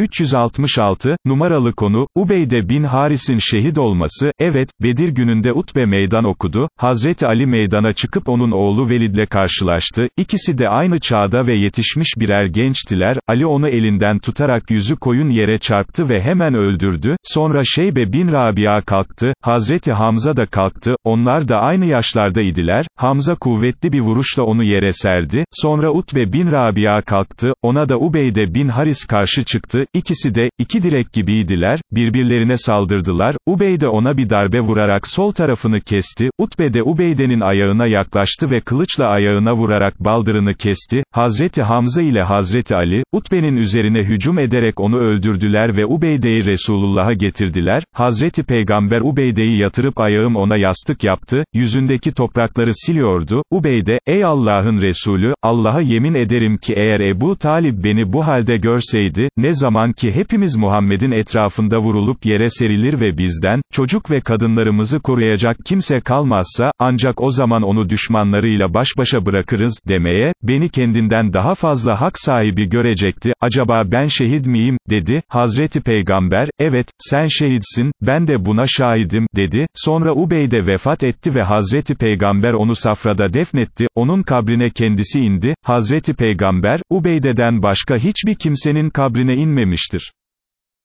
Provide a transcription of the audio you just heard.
366, numaralı konu, Ubeyde bin Haris'in şehit olması, evet, Bedir gününde Utbe meydan okudu, Hazreti Ali meydana çıkıp onun oğlu Velid'le karşılaştı, ikisi de aynı çağda ve yetişmiş birer gençtiler, Ali onu elinden tutarak yüzü koyun yere çarptı ve hemen öldürdü, sonra Şeybe bin Rabia kalktı, Hazreti Hamza da kalktı, onlar da aynı yaşlarda idiler, Hamza kuvvetli bir vuruşla onu yere serdi, sonra Utbe bin Rabia kalktı, ona da Ubeyde bin Haris karşı çıktı, İkisi de, iki direk gibiydiler, birbirlerine saldırdılar, Ubeyde ona bir darbe vurarak sol tarafını kesti, Utbe de Ubeyde'nin ayağına yaklaştı ve kılıçla ayağına vurarak baldırını kesti, Hazreti Hamza ile Hazreti Ali, Utbe'nin üzerine hücum ederek onu öldürdüler ve Ubeyde'yi Resulullah'a getirdiler, Hazreti Peygamber Ubeyde'yi yatırıp ayağım ona yastık yaptı, yüzündeki toprakları siliyordu, Ubeyde, ey Allah'ın Resulü, Allah'a yemin ederim ki eğer Ebu Talib beni bu halde görseydi, ne zaman zaman ki hepimiz Muhammed'in etrafında vurulup yere serilir ve bizden, çocuk ve kadınlarımızı koruyacak kimse kalmazsa, ancak o zaman onu düşmanlarıyla baş başa bırakırız, demeye, beni kendinden daha fazla hak sahibi görecekti, acaba ben şehit miyim, dedi, Hazreti Peygamber, evet, sen şehitsin, ben de buna şahidim, dedi, sonra Ubeyde vefat etti ve Hazreti Peygamber onu safrada defnetti, onun kabrine kendisi indi, Hazreti Peygamber, Ubeyde'den başka hiçbir kimsenin kabrine inmemiştir.